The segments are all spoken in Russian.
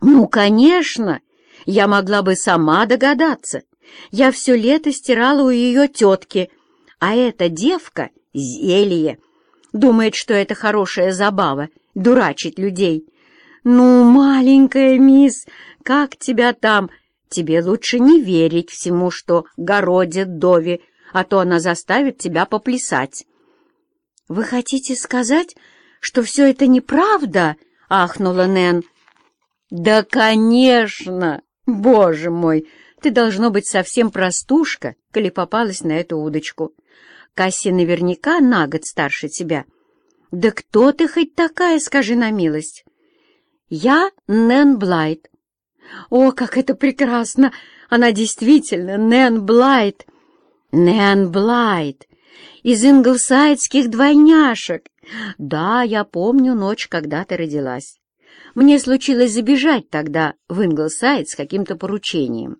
«Ну, конечно! Я могла бы сама догадаться. Я все лето стирала у ее тетки, а эта девка — зелье. Думает, что это хорошая забава — дурачить людей. Ну, маленькая мисс, как тебя там? Тебе лучше не верить всему, что городит Дови, а то она заставит тебя поплясать». «Вы хотите сказать, что все это неправда?» — ахнула Нэн. «Да, конечно! Боже мой! Ты должно быть совсем простушка, коли попалась на эту удочку. Касси наверняка на год старше тебя. Да кто ты хоть такая, скажи на милость?» «Я Нэн Блайт». «О, как это прекрасно! Она действительно Нэн Блайт!» «Нэн Блайт! Из инглсайдских двойняшек! Да, я помню ночь, когда ты родилась. Мне случилось забежать тогда в Инглсайд с каким-то поручением.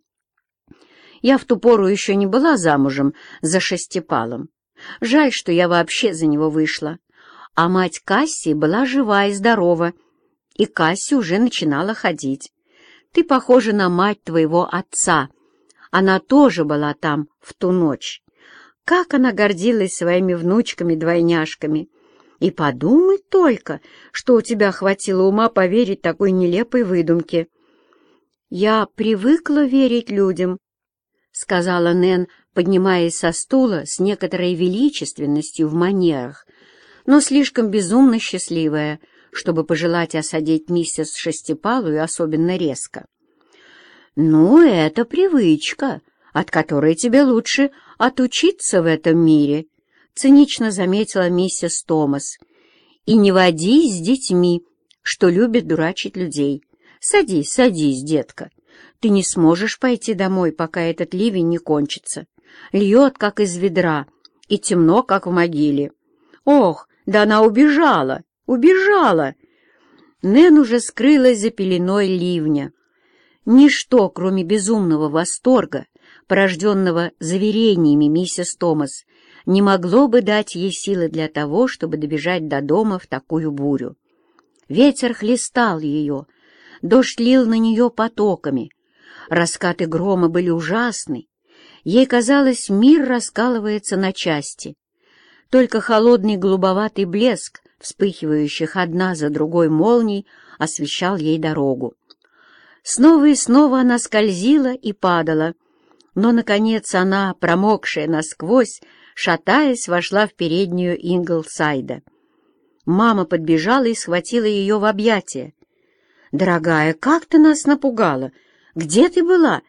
Я в ту пору еще не была замужем за шестипалом. Жаль, что я вообще за него вышла. А мать Касси была жива и здорова, и Касси уже начинала ходить. Ты похожа на мать твоего отца. Она тоже была там в ту ночь. Как она гордилась своими внучками-двойняшками. И подумать только, что у тебя хватило ума поверить такой нелепой выдумке. «Я привыкла верить людям», — сказала Нэн, поднимаясь со стула с некоторой величественностью в манерах, но слишком безумно счастливая, чтобы пожелать осадить миссис Шестипалую особенно резко. «Ну, это привычка, от которой тебе лучше отучиться в этом мире», цинично заметила миссис Томас. «И не води с детьми, что любят дурачить людей. Садись, садись, детка. Ты не сможешь пойти домой, пока этот ливень не кончится. Льет, как из ведра, и темно, как в могиле. Ох, да она убежала, убежала!» Нэн уже скрылась за пеленой ливня. Ничто, кроме безумного восторга, порожденного заверениями миссис Томас, не могло бы дать ей силы для того, чтобы добежать до дома в такую бурю. Ветер хлестал ее, дождь лил на нее потоками. Раскаты грома были ужасны. Ей казалось, мир раскалывается на части. Только холодный голубоватый блеск, вспыхивающих одна за другой молний, освещал ей дорогу. Снова и снова она скользила и падала, но, наконец, она, промокшая насквозь, шатаясь, вошла в переднюю Инглсайда. Мама подбежала и схватила ее в объятия. «Дорогая, как ты нас напугала! Где ты была?»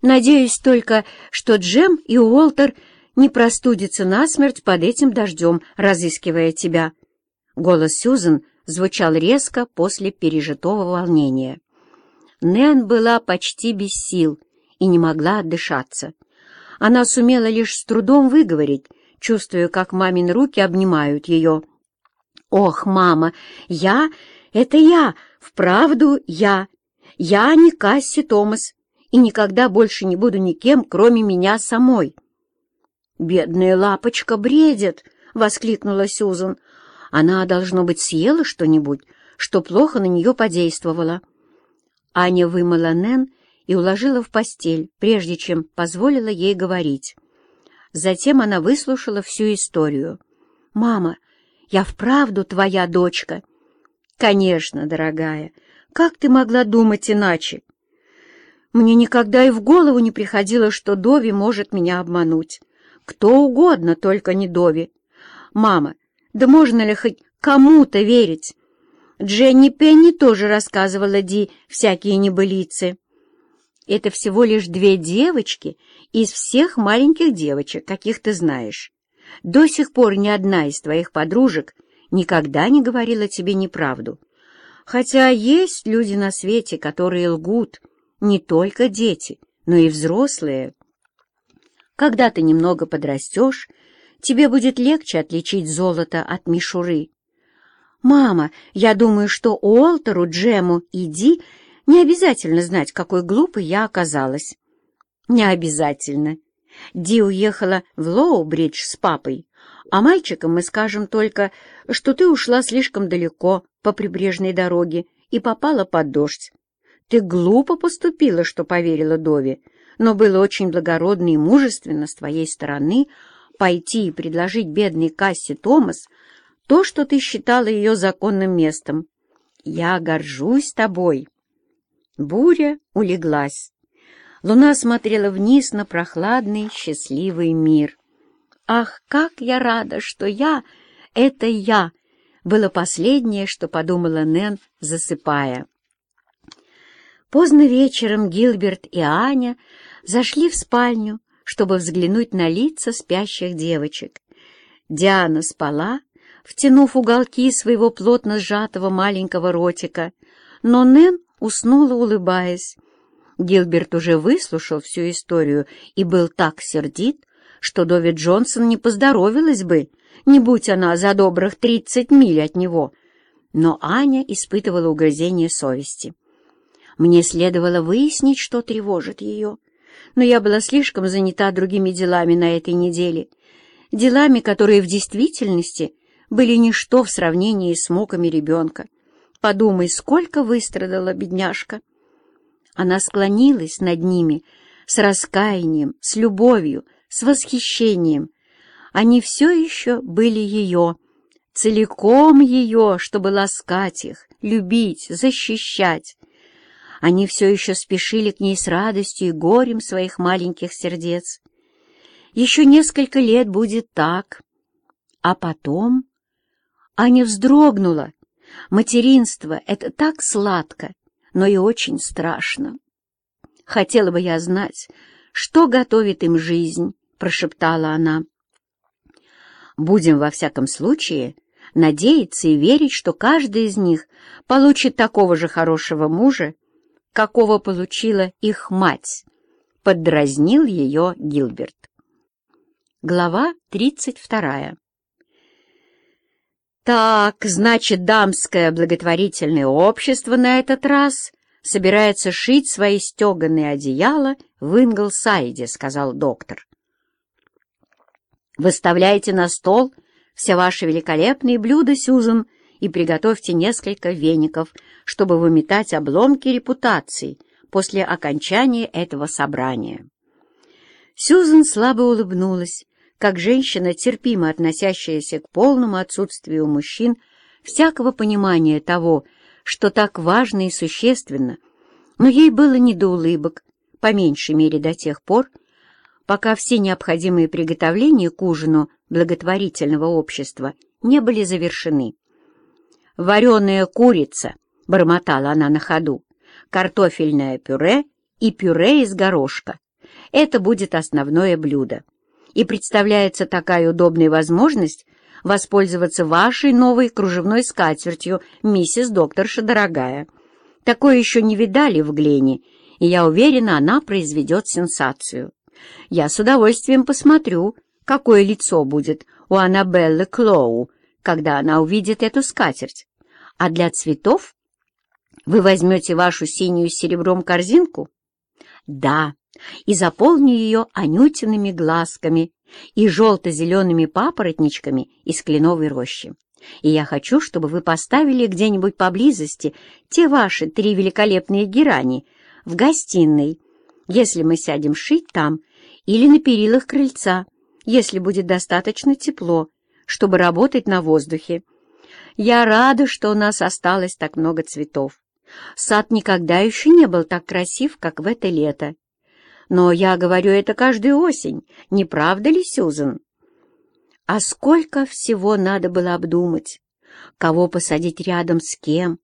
«Надеюсь только, что Джем и Уолтер не простудятся насмерть под этим дождем, разыскивая тебя». Голос Сьюзен звучал резко после пережитого волнения. Нэн была почти без сил и не могла отдышаться. Она сумела лишь с трудом выговорить, чувствуя, как мамин руки обнимают ее. «Ох, мама, я — это я, вправду я. Я не Касси Томас, и никогда больше не буду никем, кроме меня самой». «Бедная лапочка бредит!» — воскликнула Сюзан. «Она, должно быть, съела что-нибудь, что плохо на нее подействовало». Аня вымыла Нэн и уложила в постель, прежде чем позволила ей говорить. Затем она выслушала всю историю. «Мама, я вправду твоя дочка?» «Конечно, дорогая. Как ты могла думать иначе?» «Мне никогда и в голову не приходило, что Дови может меня обмануть. Кто угодно, только не Дови. Мама, да можно ли хоть кому-то верить?» Дженни Пенни тоже рассказывала Ди всякие небылицы. Это всего лишь две девочки из всех маленьких девочек, каких ты знаешь. До сих пор ни одна из твоих подружек никогда не говорила тебе неправду. Хотя есть люди на свете, которые лгут, не только дети, но и взрослые. Когда ты немного подрастешь, тебе будет легче отличить золото от мишуры. «Мама, я думаю, что Уолтеру, Джему и Ди не обязательно знать, какой глупой я оказалась. Не обязательно. Ди уехала в Лоу-Бридж с папой, а мальчикам мы скажем только, что ты ушла слишком далеко по прибрежной дороге и попала под дождь. Ты глупо поступила, что поверила Дове, но было очень благородно и мужественно с твоей стороны пойти и предложить бедной Кассе Томас то, что ты считала ее законным местом. Я горжусь тобой. Буря улеглась. Луна смотрела вниз на прохладный, счастливый мир. «Ах, как я рада, что я — это я!» было последнее, что подумала Нэн, засыпая. Поздно вечером Гилберт и Аня зашли в спальню, чтобы взглянуть на лица спящих девочек. Диана спала, втянув уголки своего плотно сжатого маленького ротика, но Нэн уснула, улыбаясь. Гилберт уже выслушал всю историю и был так сердит, что Дови Джонсон не поздоровилась бы, не будь она за добрых тридцать миль от него. Но Аня испытывала угрызение совести. Мне следовало выяснить, что тревожит ее, но я была слишком занята другими делами на этой неделе, делами, которые в действительности были ничто в сравнении с муками ребенка. Подумай, сколько выстрадала бедняжка. Она склонилась над ними с раскаянием, с любовью, с восхищением. Они все еще были ее, целиком ее, чтобы ласкать их, любить, защищать. Они все еще спешили к ней с радостью и горем своих маленьких сердец. Еще несколько лет будет так. А потом Аня вздрогнула. Материнство — это так сладко, но и очень страшно. Хотела бы я знать, что готовит им жизнь, — прошептала она. Будем, во всяком случае, надеяться и верить, что каждый из них получит такого же хорошего мужа, какого получила их мать, — поддразнил ее Гилберт. Глава тридцать вторая Так, значит, дамское благотворительное общество на этот раз собирается шить свои стеганые одеяла в Инглсайде, — сказал доктор. Выставляйте на стол все ваши великолепные блюда, Сюзан, и приготовьте несколько веников, чтобы выметать обломки репутации после окончания этого собрания. Сюзан слабо улыбнулась, как женщина, терпимо относящаяся к полному отсутствию мужчин всякого понимания того, что так важно и существенно, но ей было не до улыбок, по меньшей мере до тех пор, пока все необходимые приготовления к ужину благотворительного общества не были завершены. «Вареная курица», — бормотала она на ходу, «картофельное пюре и пюре из горошка. Это будет основное блюдо. И представляется такая удобная возможность воспользоваться вашей новой кружевной скатертью, миссис докторша дорогая. Такое еще не видали в Глене, и я уверена, она произведет сенсацию. Я с удовольствием посмотрю, какое лицо будет у Аннабеллы Клоу, когда она увидит эту скатерть. А для цветов вы возьмете вашу синюю с серебром корзинку? Да, и заполню ее анютиными глазками и желто-зелеными папоротничками из кленовой рощи. И я хочу, чтобы вы поставили где-нибудь поблизости те ваши три великолепные герани в гостиной, если мы сядем шить там, или на перилах крыльца, если будет достаточно тепло, чтобы работать на воздухе. Я рада, что у нас осталось так много цветов. Сад никогда еще не был так красив, как в это лето. Но я говорю это каждую осень, не правда ли, Сюзан? А сколько всего надо было обдумать? Кого посадить рядом с кем?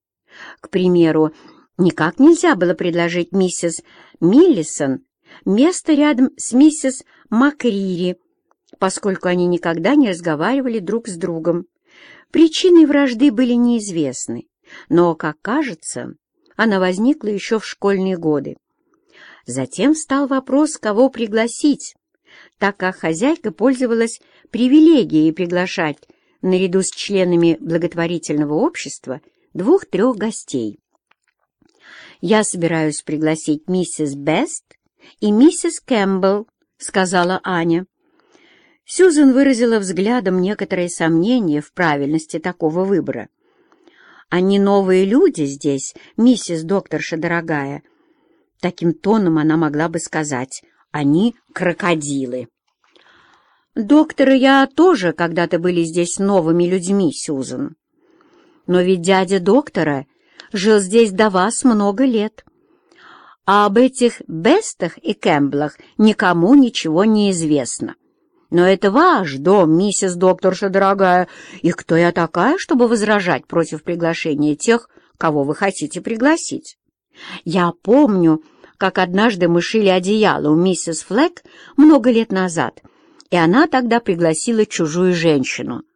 К примеру, никак нельзя было предложить миссис Миллисон место рядом с миссис Макрири, поскольку они никогда не разговаривали друг с другом. Причины вражды были неизвестны, но, как кажется, она возникла еще в школьные годы. Затем стал вопрос, кого пригласить, так как хозяйка пользовалась привилегией приглашать наряду с членами благотворительного общества двух-трех гостей. «Я собираюсь пригласить миссис Бест и миссис Кэмпбелл», — сказала Аня. Сьюзен выразила взглядом некоторые сомнения в правильности такого выбора. Они новые люди здесь, миссис докторша дорогая. Таким тоном она могла бы сказать, они крокодилы. Доктор и я тоже когда-то были здесь новыми людьми, Сьюзан. Но ведь дядя доктора жил здесь до вас много лет. А об этих Бестах и Кэмблах никому ничего не известно. Но это ваш дом, миссис докторша дорогая, и кто я такая, чтобы возражать против приглашения тех, кого вы хотите пригласить? Я помню, как однажды мы шили одеяло у миссис Флэк много лет назад, и она тогда пригласила чужую женщину —